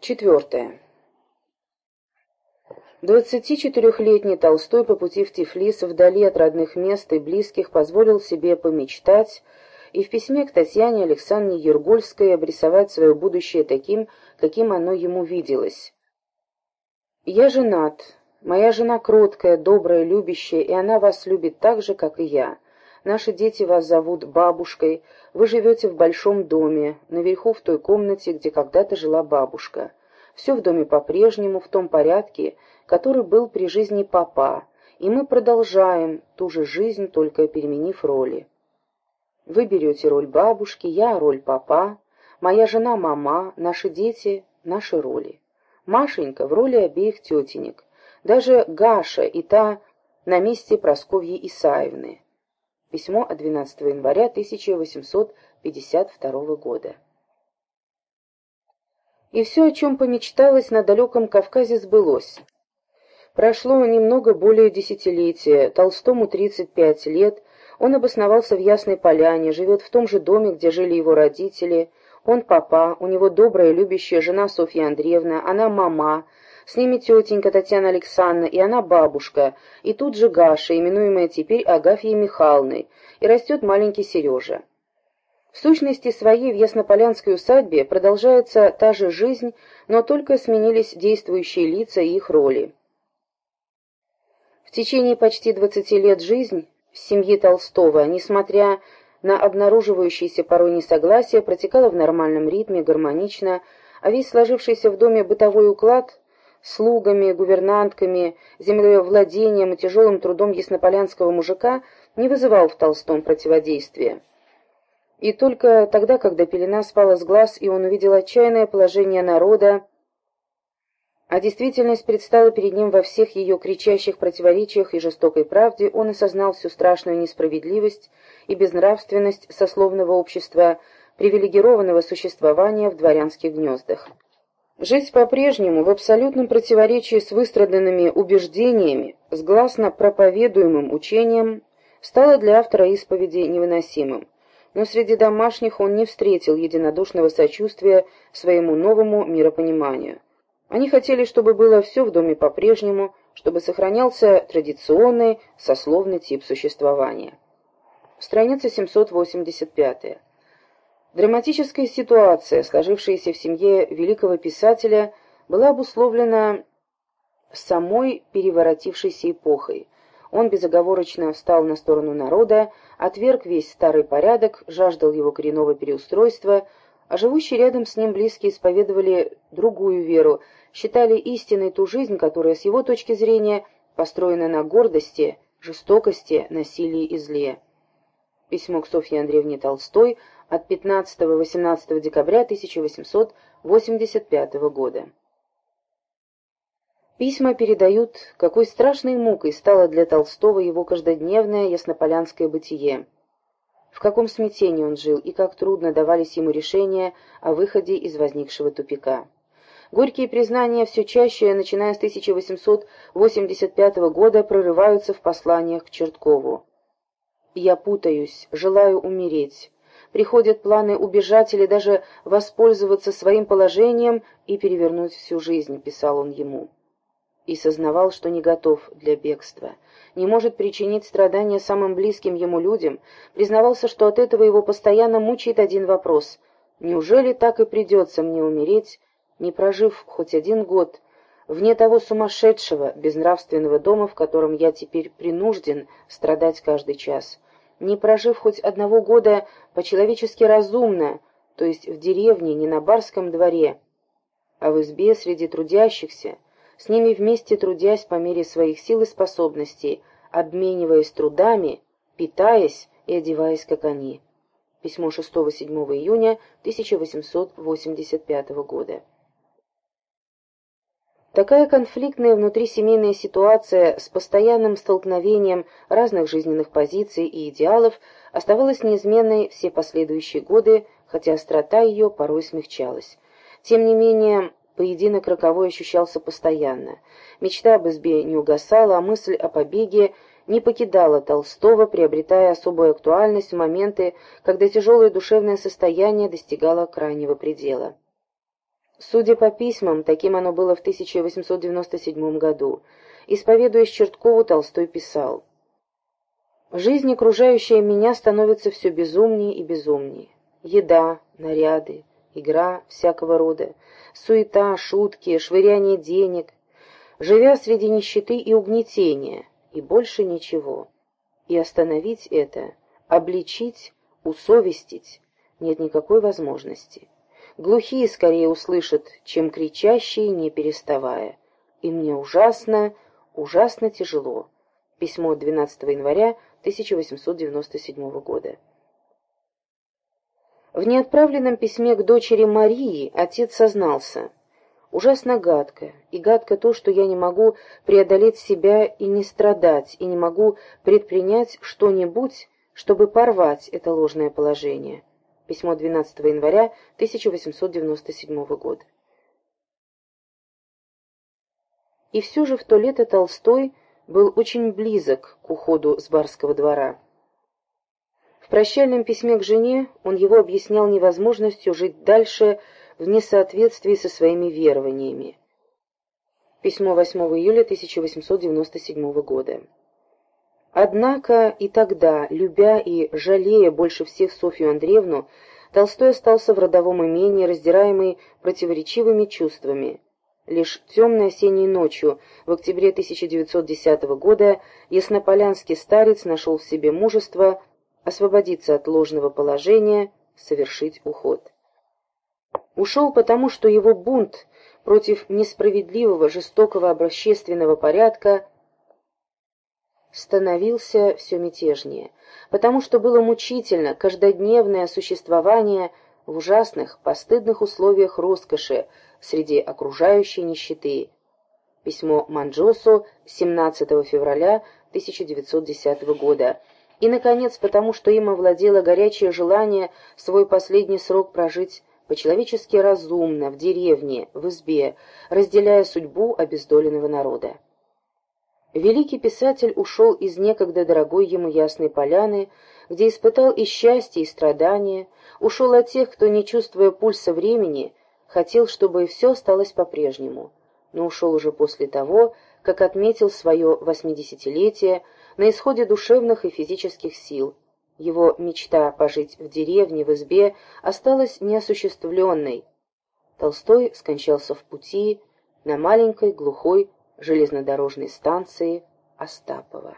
Четвертое. 24-летний Толстой по пути в Тифлис, вдали от родных мест и близких, позволил себе помечтать и в письме к Татьяне Александровне Ергольской обрисовать свое будущее таким, каким оно ему виделось. «Я женат. Моя жена кроткая, добрая, любящая, и она вас любит так же, как и я. Наши дети вас зовут бабушкой. Вы живете в большом доме, наверху в той комнате, где когда-то жила бабушка. Все в доме по-прежнему, в том порядке, который был при жизни папа, и мы продолжаем ту же жизнь, только переменив роли. Вы берете роль бабушки, я роль папа, моя жена мама, наши дети — наши роли. Машенька в роли обеих тетенек, даже Гаша и та на месте Просковьи Исаевны. Письмо от 12 января 1852 года. И все, о чем помечталось на далеком Кавказе, сбылось. Прошло немного более десятилетия, Толстому 35 лет, он обосновался в Ясной Поляне, живет в том же доме, где жили его родители. Он папа, у него добрая, любящая жена Софья Андреевна, она мама, с ними тетенька Татьяна Александровна, и она бабушка, и тут же Гаша, именуемая теперь Агафьей Михайловной, и растет маленький Сережа. В сущности своей в Яснополянской усадьбе продолжается та же жизнь, но только сменились действующие лица и их роли. В течение почти двадцати лет жизнь в семье Толстого, несмотря на обнаруживающиеся порой несогласия, протекала в нормальном ритме, гармонично, а весь сложившийся в доме бытовой уклад слугами, гувернантками, землевладением и тяжелым трудом яснополянского мужика не вызывал в Толстом противодействия. И только тогда, когда пелена спала с глаз, и он увидел отчаянное положение народа, а действительность предстала перед ним во всех ее кричащих противоречиях и жестокой правде, он осознал всю страшную несправедливость и безнравственность сословного общества, привилегированного существования в дворянских гнездах. Жить по-прежнему в абсолютном противоречии с выстраданными убеждениями, с гласно проповедуемым учением, стало для автора исповеди невыносимым. Но среди домашних он не встретил единодушного сочувствия своему новому миропониманию. Они хотели, чтобы было все в доме по-прежнему, чтобы сохранялся традиционный сословный тип существования. Страница 785. Драматическая ситуация, сложившаяся в семье великого писателя, была обусловлена самой переворотившейся эпохой. Он безоговорочно встал на сторону народа, отверг весь старый порядок, жаждал его коренного переустройства, а живущие рядом с ним близкие исповедовали другую веру, считали истинной ту жизнь, которая с его точки зрения построена на гордости, жестокости, насилии и зле. Письмо к Софье Андреевне Толстой от 15-18 декабря 1885 года. Письма передают, какой страшной мукой стало для Толстого его каждодневное яснополянское бытие. В каком смятении он жил и как трудно давались ему решения о выходе из возникшего тупика. Горькие признания все чаще, начиная с 1885 года, прорываются в посланиях к Черткову. «Я путаюсь, желаю умереть. Приходят планы убежать или даже воспользоваться своим положением и перевернуть всю жизнь», — писал он ему. И сознавал, что не готов для бегства, не может причинить страдания самым близким ему людям, признавался, что от этого его постоянно мучает один вопрос — «Неужели так и придется мне умереть, не прожив хоть один год вне того сумасшедшего, безнравственного дома, в котором я теперь принужден страдать каждый час, не прожив хоть одного года по-человечески разумно, то есть в деревне, не на барском дворе, а в избе среди трудящихся, с ними вместе трудясь по мере своих сил и способностей, обмениваясь трудами, питаясь и одеваясь, как они. Письмо 6-7 июня 1885 года. Такая конфликтная внутрисемейная ситуация с постоянным столкновением разных жизненных позиций и идеалов оставалась неизменной все последующие годы, хотя острота ее порой смягчалась. Тем не менее, поединок роковой ощущался постоянно. Мечта об избе не угасала, а мысль о побеге не покидала Толстого, приобретая особую актуальность в моменты, когда тяжелое душевное состояние достигало крайнего предела. Судя по письмам, таким оно было в 1897 году, исповедуясь Черткову, Толстой писал «Жизнь, окружающая меня, становится все безумнее и безумнее. Еда, наряды, игра всякого рода, суета, шутки, швыряние денег, живя среди нищеты и угнетения, и больше ничего. И остановить это, обличить, усовестить нет никакой возможности. Глухие скорее услышат, чем кричащие, не переставая. И мне ужасно, ужасно тяжело. Письмо 12 января 1897 года. В неотправленном письме к дочери Марии отец сознался. Ужасно гадко, и гадко то, что я не могу преодолеть себя и не страдать, и не могу предпринять что-нибудь, чтобы порвать это ложное положение. Письмо 12 января 1897 года. И все же в то лето Толстой был очень близок к уходу с барского двора. В прощальном письме к жене он его объяснял невозможностью жить дальше в несоответствии со своими верованиями. Письмо 8 июля 1897 года. Однако и тогда, любя и жалея больше всех Софью Андреевну, Толстой остался в родовом имении, раздираемый противоречивыми чувствами. Лишь темной осенней ночью, в октябре 1910 года, яснополянский старец нашел в себе мужество освободиться от ложного положения, совершить уход. Ушел потому, что его бунт против несправедливого, жестокого общественного порядка становился все мятежнее, потому что было мучительно каждодневное существование в ужасных, постыдных условиях роскоши среди окружающей нищеты. Письмо Манджосу 17 февраля 1910 года. И, наконец, потому что им овладело горячее желание свой последний срок прожить по-человечески разумно, в деревне, в избе, разделяя судьбу обездоленного народа. Великий писатель ушел из некогда дорогой ему Ясной Поляны, где испытал и счастье, и страдания, ушел от тех, кто, не чувствуя пульса времени, хотел, чтобы все осталось по-прежнему, но ушел уже после того, как отметил свое восьмидесятилетие на исходе душевных и физических сил. Его мечта пожить в деревне, в избе, осталась неосуществленной. Толстой скончался в пути на маленькой глухой железнодорожной станции Остапова.